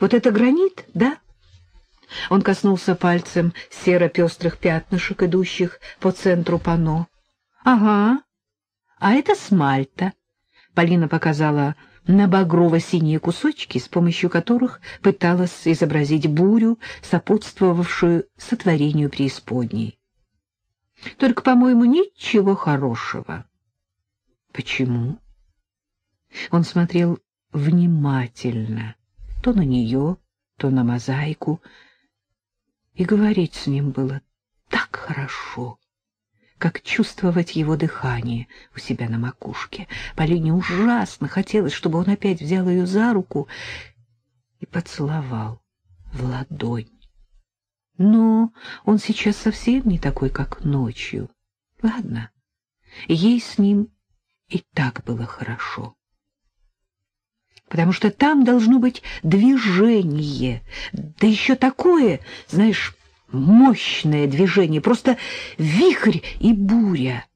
Вот это гранит, да? Он коснулся пальцем серо-пестрых пятнышек, идущих по центру пано. Ага, а это смальта. Полина показала на багрово-синие кусочки, с помощью которых пыталась изобразить бурю, сопутствовавшую сотворению преисподней. Только, по-моему, ничего хорошего. Почему? Он смотрел внимательно, то на нее, то на мозаику, и говорить с ним было так хорошо, как чувствовать его дыхание у себя на макушке. Полине ужасно хотелось, чтобы он опять взял ее за руку и поцеловал в ладонь. Но он сейчас совсем не такой, как ночью. Ладно, ей с ним и так было хорошо. Потому что там должно быть движение, да еще такое, знаешь, мощное движение, просто вихрь и буря.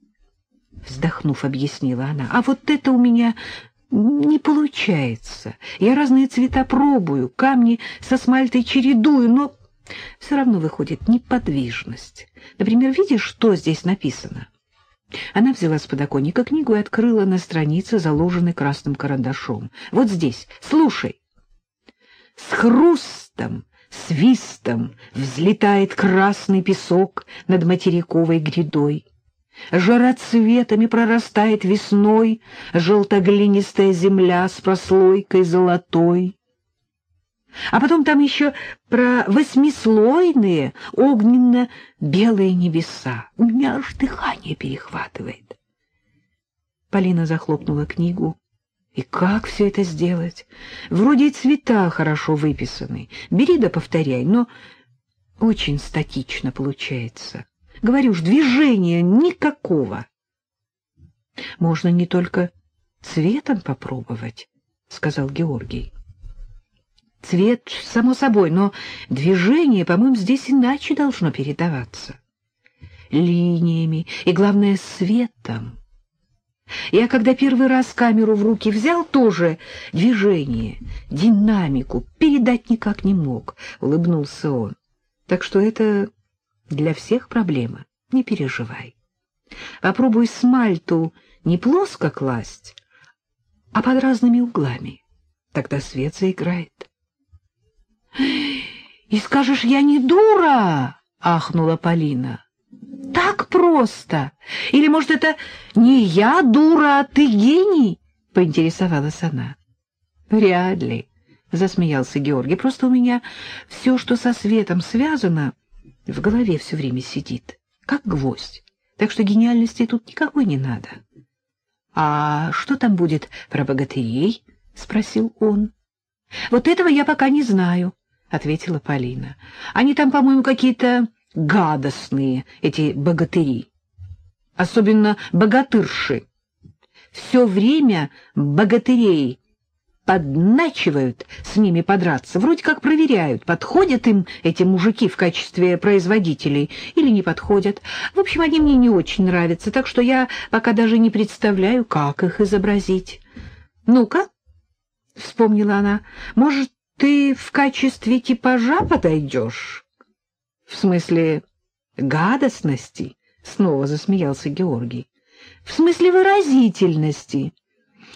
Вздохнув, объяснила она, а вот это у меня не получается. Я разные цвета пробую, камни со смальтой чередую, но все равно выходит неподвижность. Например, видишь, что здесь написано? Она взяла с подоконника книгу и открыла на странице, заложенной красным карандашом. Вот здесь, слушай. С хрустом, свистом взлетает красный песок над материковой грядой. Жароцветами прорастает весной желтоглинистая земля с прослойкой золотой. А потом там еще про восьмислойные огненно-белые небеса. У меня аж дыхание перехватывает. Полина захлопнула книгу. И как все это сделать? Вроде и цвета хорошо выписаны. Бери да повторяй, но очень статично получается. Говорю ж, движения никакого. Можно не только цветом попробовать, — сказал Георгий. Цвет, само собой, но движение, по-моему, здесь иначе должно передаваться. Линиями и, главное, светом. Я, когда первый раз камеру в руки взял, тоже движение, динамику передать никак не мог, — улыбнулся он. Так что это для всех проблема, не переживай. Попробуй смальту не плоско класть, а под разными углами. Тогда свет заиграет. И скажешь, я не дура, ахнула Полина. Так просто. Или, может, это не я дура, а ты гений? Поинтересовалась она. Вряд ли, засмеялся Георгий. Просто у меня все, что со светом связано, в голове все время сидит, как гвоздь. Так что гениальности тут никакой не надо. — А что там будет про богатырей? — спросил он. — Вот этого я пока не знаю, ответила Полина. Они там, по-моему, какие-то гадостные, эти богатыри. Особенно богатырши. Все время богатырей подначивают с ними подраться, вроде как проверяют, подходят им эти мужики в качестве производителей или не подходят. В общем, они мне не очень нравятся, так что я пока даже не представляю, как их изобразить. «Ну-ка», — вспомнила она, — «может, ты в качестве типажа подойдешь? — В смысле гадостности? — снова засмеялся Георгий. — В смысле выразительности.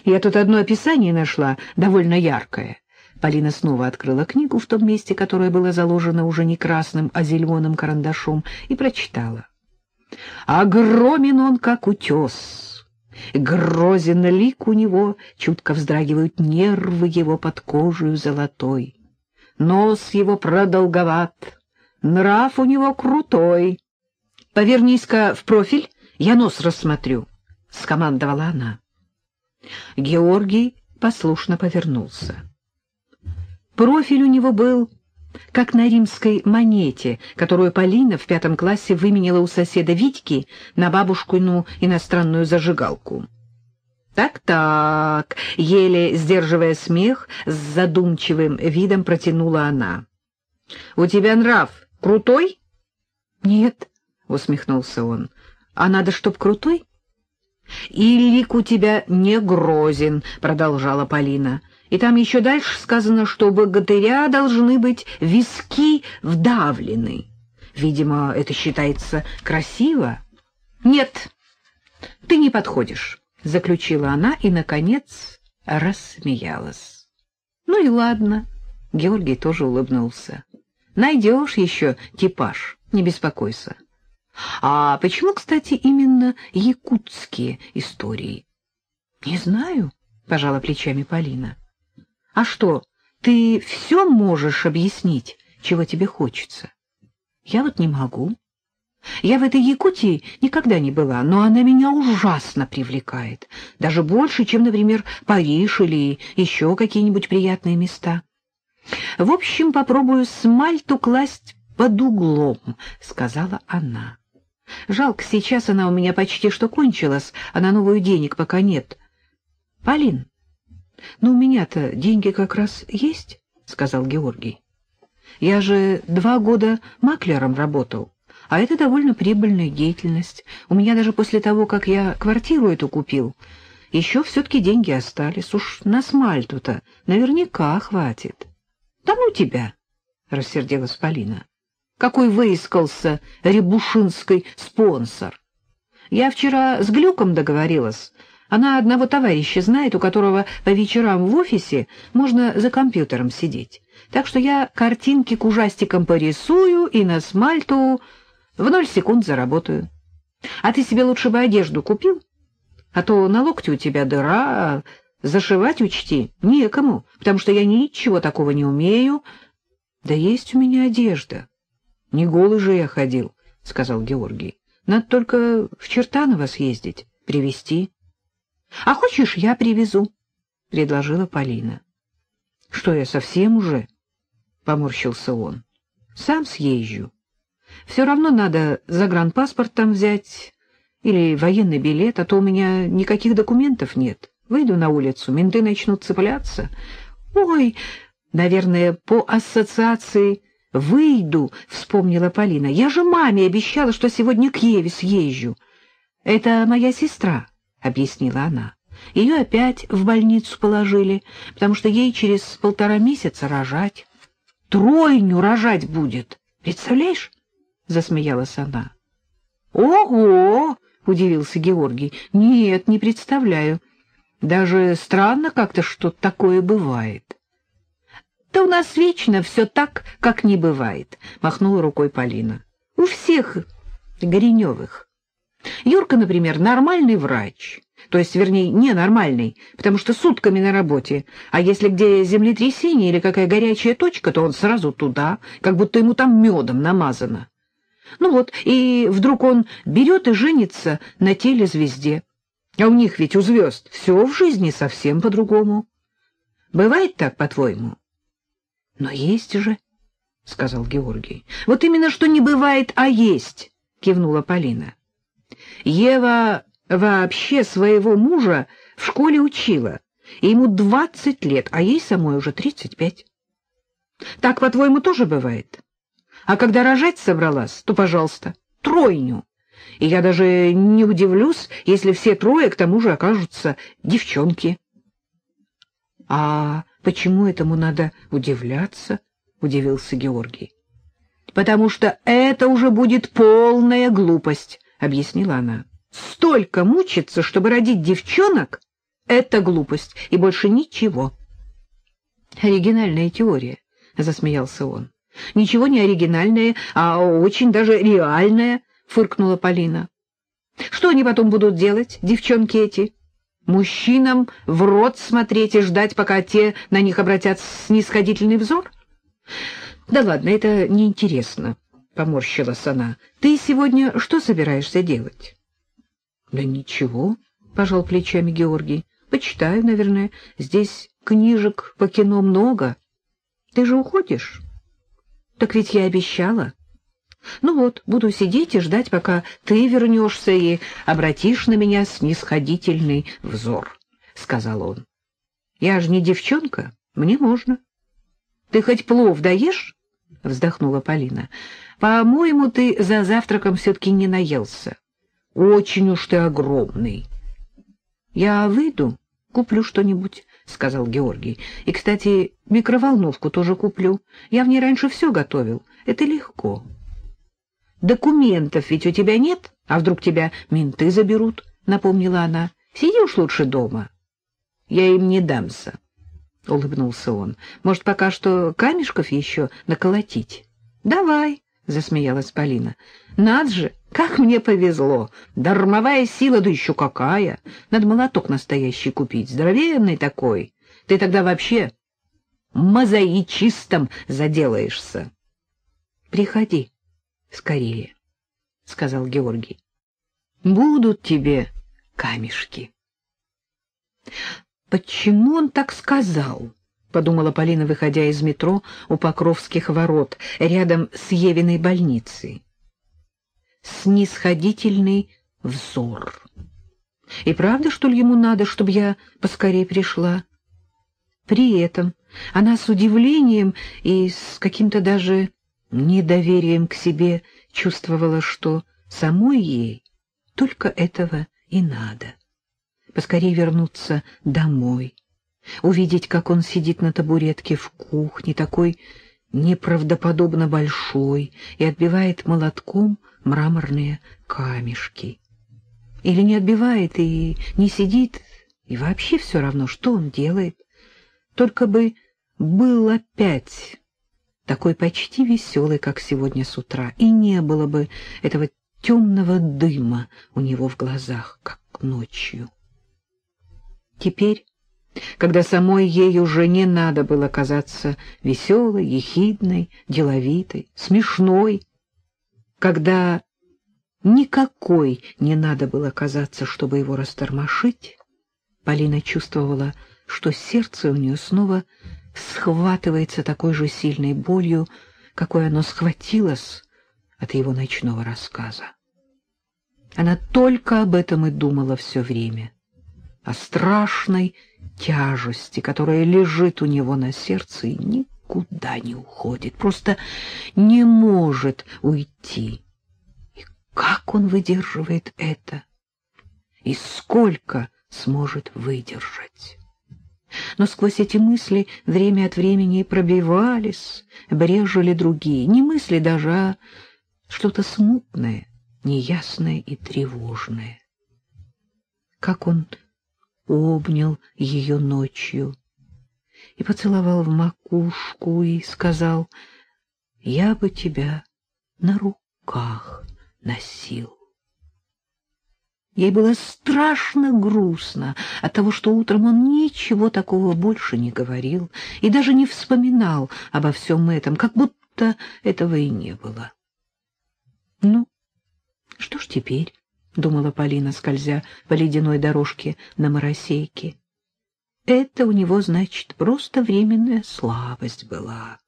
Я тут одно описание нашла, довольно яркое. Полина снова открыла книгу в том месте, которое было заложено уже не красным, а зеленым карандашом, и прочитала. «Огромен он, как утес, Грозен лик у него, чутко вздрагивают нервы его под кожей золотой. Нос его продолговат, нрав у него крутой. Повернись-ка в профиль, я нос рассмотрю, — скомандовала она. Георгий послушно повернулся. Профиль у него был как на римской монете, которую Полина в пятом классе выменила у соседа Витьки на бабушкину иностранную зажигалку. «Так-так», — еле сдерживая смех, с задумчивым видом протянула она. «У тебя нрав крутой?» «Нет», — усмехнулся он. «А надо, чтоб крутой?» «И лик у тебя не грозен», — продолжала Полина. И там еще дальше сказано, что богатыря должны быть виски вдавлены. Видимо, это считается красиво. Нет, ты не подходишь, — заключила она и, наконец, рассмеялась. Ну и ладно, Георгий тоже улыбнулся. Найдешь еще типаж, не беспокойся. А почему, кстати, именно якутские истории? Не знаю, — пожала плечами Полина. А что, ты все можешь объяснить, чего тебе хочется? Я вот не могу. Я в этой Якутии никогда не была, но она меня ужасно привлекает. Даже больше, чем, например, Париж или еще какие-нибудь приятные места. В общем, попробую смальту класть под углом, — сказала она. Жалко, сейчас она у меня почти что кончилась, а на новую денег пока нет. Полин, ну, у меня-то деньги как раз есть, — сказал Георгий. Я же два года маклером работал, а это довольно прибыльная деятельность. У меня даже после того, как я квартиру эту купил, еще все-таки деньги остались. Уж на смальту-то наверняка хватит. — Да ну тебя! — рассердилась Полина. — Какой выискался рябушинский спонсор! Я вчера с Глюком договорилась, она одного товарища знает, у которого по вечерам в офисе можно за компьютером сидеть. Так что я картинки к ужастикам порисую и на смальту в ноль секунд заработаю. А ты себе лучше бы одежду купил? А то на локте у тебя дыра, зашивать учти некому, потому что я ничего такого не умею. Да есть у меня одежда. Не голый же я ходил, — сказал Георгий. Надо только в Чертаново съездить, привезти. — А хочешь, я привезу? — предложила Полина. — Что, я совсем уже? — поморщился он. — Сам съезжу. Все равно надо загранпаспорт там взять или военный билет, а то у меня никаких документов нет. Выйду на улицу, менты начнут цепляться. Ой, наверное, по ассоциации «Выйду», — вспомнила Полина. Я же маме обещала, что сегодня к Еве съезжу. Это моя сестра. — объяснила она. Ее опять в больницу положили, потому что ей через полтора месяца рожать. Тройню рожать будет. Представляешь? — засмеялась она. — Ого! — удивился Георгий. — Нет, не представляю. Даже странно как-то, что такое бывает. — Да у нас вечно все так, как не бывает, — махнула рукой Полина. — У всех Гореневых. Юрка, например, нормальный врач, то есть, вернее, ненормальный, потому что сутками на работе, а если где землетрясение или какая горячая точка, то он сразу туда, как будто ему там медом намазано. Ну вот, и вдруг он берет и женится на телезвезде. А у них ведь у звезд все в жизни совсем по-другому. Бывает так, по-твоему? — Но есть же, — сказал Георгий. — Вот именно что не бывает, а есть, — кивнула Полина. Ева вообще своего мужа в школе учила, ему двадцать лет, а ей самой уже тридцать пять. Так, по-твоему, тоже бывает? А когда рожать собралась, то, пожалуйста, тройню. И я даже не удивлюсь, если все трое к тому же окажутся девчонки. — А почему этому надо удивляться? — удивился Георгий. — Потому что это уже будет полная глупость, — объяснила она. «Столько мучиться, чтобы родить девчонок — это глупость, и больше ничего». «Оригинальная теория», — засмеялся он. «Ничего не оригинальное, а очень даже реальное», — фыркнула Полина. «Что они потом будут делать, девчонки эти? Мужчинам в рот смотреть и ждать, пока те на них обратят снисходительный взор? Да ладно, это неинтересно» поморщилась она. — Ты сегодня что собираешься делать? — Да ничего, — пожал плечами Георгий. — Почитаю, наверное. Здесь книжек по кино много. Ты же уходишь? — Так ведь я обещала. — Ну вот, буду сидеть и ждать, пока ты вернешься и обратишь на меня снисходительный взор, — сказал он. — Я же не девчонка, мне можно. — Ты хоть плов даешь? — вздохнула Полина. По-моему, ты за завтраком все-таки не наелся. Очень уж ты огромный. Я выйду, куплю что-нибудь, — сказал Георгий. И, кстати, микроволновку тоже куплю. Я в ней раньше все готовил. Это легко. Документов ведь у тебя нет, а вдруг тебя менты заберут, напомнила она. Сиди уж лучше дома. Я им не дамся, улыбнулся он. Может, пока что камешков еще наколотить? Давай, засмеялась Полина. Над же, как мне повезло! Дармовая сила, да еще какая! Надо молоток настоящий купить, здоровенный такой. Ты тогда вообще мозаичистом заделаешься. — Приходи скорее, — сказал Георгий. — Будут тебе камешки. — Почему он так сказал? — подумала Полина, выходя из метро у Покровских ворот, рядом с Евиной больницей снисходительный взор. И правда, что ли, ему надо, чтобы я поскорее пришла? При этом она с удивлением и с каким-то даже недоверием к себе чувствовала, что самой ей только этого и надо. Поскорее вернуться домой, увидеть, как он сидит на табуретке в кухне, такой неправдоподобно большой, и отбивает молотком мраморные камешки. Или не отбивает и не сидит, и вообще все равно, что он делает. Только бы был опять такой почти веселый, как сегодня с утра, и не было бы этого темного дыма у него в глазах, как ночью. Теперь когда самой ей уже не надо было казаться веселой, ехидной, деловитой, смешной, когда никакой не надо было казаться, чтобы его растормошить, Полина чувствовала, что сердце у нее снова схватывается такой же сильной болью, какой оно схватилось от его ночного рассказа. Она только об этом и думала все время, о страшной тяжести, которая лежит у него на сердце и никуда не уходит, просто не может уйти. И как он выдерживает это? И сколько сможет выдержать? Но сквозь эти мысли время от времени пробивались, брежели другие, не мысли даже, а что-то смутное, неясное и тревожное. Как он обнял ее ночью и поцеловал в макушку и сказал, «Я бы тебя на руках носил». Ей было страшно грустно от того, что утром он ничего такого больше не говорил и даже не вспоминал обо всем этом, как будто этого и не было. Ну, что ж теперь? — думала Полина, скользя по ледяной дорожке на моросейке. Это у него, значит, просто временная слабость была.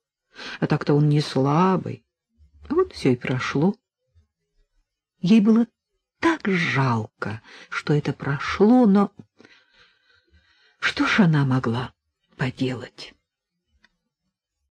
А так-то он не слабый. Вот все и прошло. Ей было так жалко, что это прошло, но что ж она могла поделать?